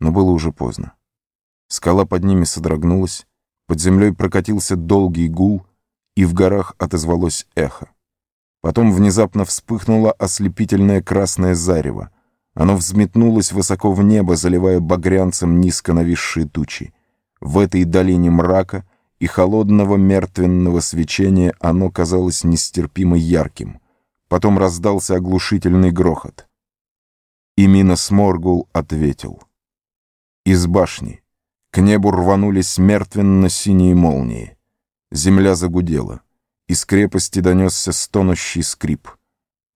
Но было уже поздно. Скала под ними содрогнулась, под землей прокатился долгий гул, и в горах отозвалось эхо. Потом внезапно вспыхнуло ослепительное красное зарево. Оно взметнулось высоко в небо, заливая багрянцем низко нависшие тучи. В этой долине мрака и холодного мертвенного свечения оно казалось нестерпимо ярким. Потом раздался оглушительный грохот. И Минос Моргул ответил. Из башни к небу рванулись мертвенно-синие молнии. Земля загудела. Из крепости донесся стонущий скрип.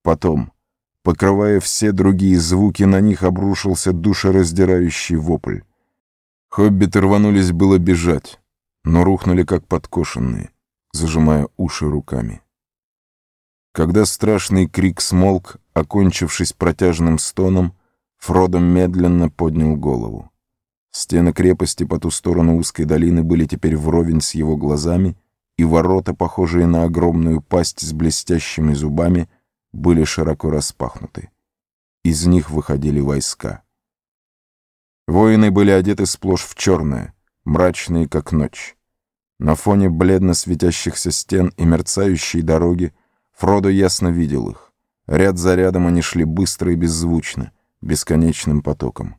Потом, покрывая все другие звуки, на них обрушился душераздирающий вопль. Хоббиты рванулись было бежать, но рухнули как подкошенные, зажимая уши руками. Когда страшный крик смолк, окончившись протяжным стоном, Фродо медленно поднял голову. Стены крепости по ту сторону узкой долины были теперь вровень с его глазами, и ворота, похожие на огромную пасть с блестящими зубами, были широко распахнуты. Из них выходили войска. Воины были одеты сплошь в черное, мрачные, как ночь. На фоне бледно светящихся стен и мерцающей дороги Фродо ясно видел их. Ряд за рядом они шли быстро и беззвучно, бесконечным потоком.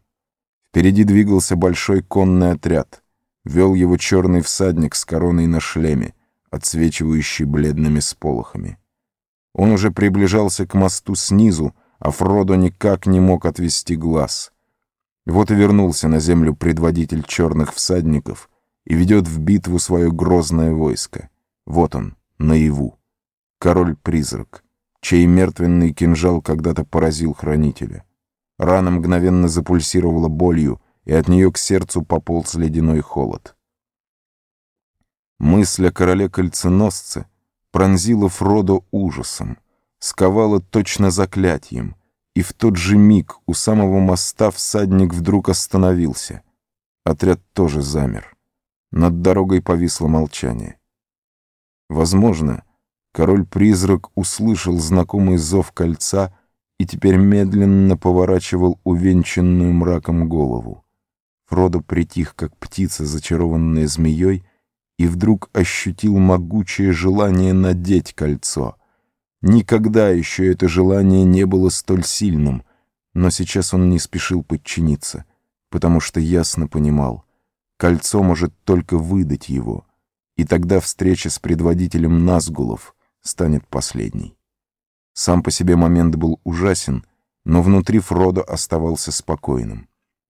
Впереди двигался большой конный отряд. Вел его черный всадник с короной на шлеме, отсвечивающий бледными сполохами. Он уже приближался к мосту снизу, а Фродо никак не мог отвести глаз. Вот и вернулся на землю предводитель черных всадников и ведет в битву свое грозное войско. Вот он, наяву король-призрак, чей мертвенный кинжал когда-то поразил хранителя. Рана мгновенно запульсировала болью, и от нее к сердцу пополз ледяной холод. Мысль о короле-кольценосце пронзила Фродо ужасом, сковала точно заклятием, и в тот же миг у самого моста всадник вдруг остановился. Отряд тоже замер. Над дорогой повисло молчание. Возможно, Король-призрак услышал знакомый зов кольца и теперь медленно поворачивал увенчанную мраком голову. Фродо притих, как птица, зачарованная змеей, и вдруг ощутил могучее желание надеть кольцо. Никогда еще это желание не было столь сильным, но сейчас он не спешил подчиниться, потому что ясно понимал, кольцо может только выдать его, и тогда встреча с предводителем Назгулов — станет последней. Сам по себе момент был ужасен, но внутри Фродо оставался спокойным.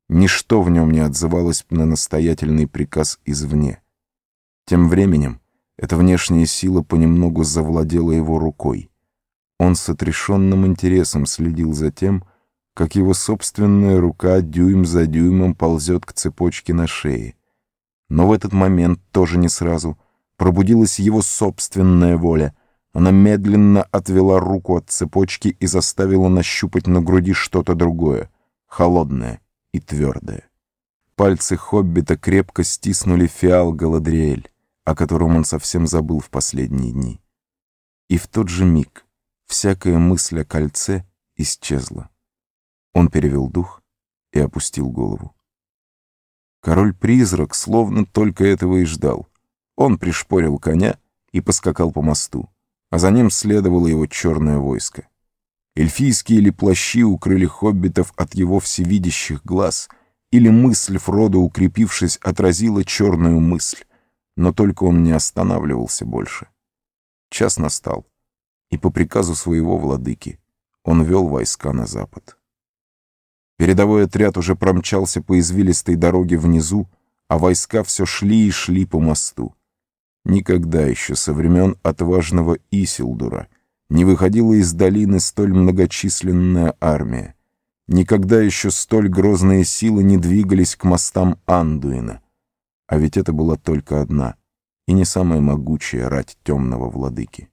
Ничто в нем не отзывалось на настоятельный приказ извне. Тем временем эта внешняя сила понемногу завладела его рукой. Он с отрешенным интересом следил за тем, как его собственная рука дюйм за дюймом ползет к цепочке на шее. Но в этот момент тоже не сразу пробудилась его собственная воля — она медленно отвела руку от цепочки и заставила нащупать на груди что-то другое, холодное и твердое. Пальцы Хоббита крепко стиснули фиал Галадриэль, о котором он совсем забыл в последние дни. И в тот же миг всякая мысль о кольце исчезла. Он перевел дух и опустил голову. Король-призрак словно только этого и ждал. Он пришпорил коня и поскакал по мосту а за ним следовало его черное войско. Эльфийские ли плащи укрыли хоббитов от его всевидящих глаз, или мысль Фрода, укрепившись, отразила черную мысль, но только он не останавливался больше. Час настал, и по приказу своего владыки он вел войска на запад. Передовой отряд уже промчался по извилистой дороге внизу, а войска все шли и шли по мосту. Никогда еще со времен отважного Исилдура не выходила из долины столь многочисленная армия. Никогда еще столь грозные силы не двигались к мостам Андуина. А ведь это была только одна и не самая могучая рать темного владыки.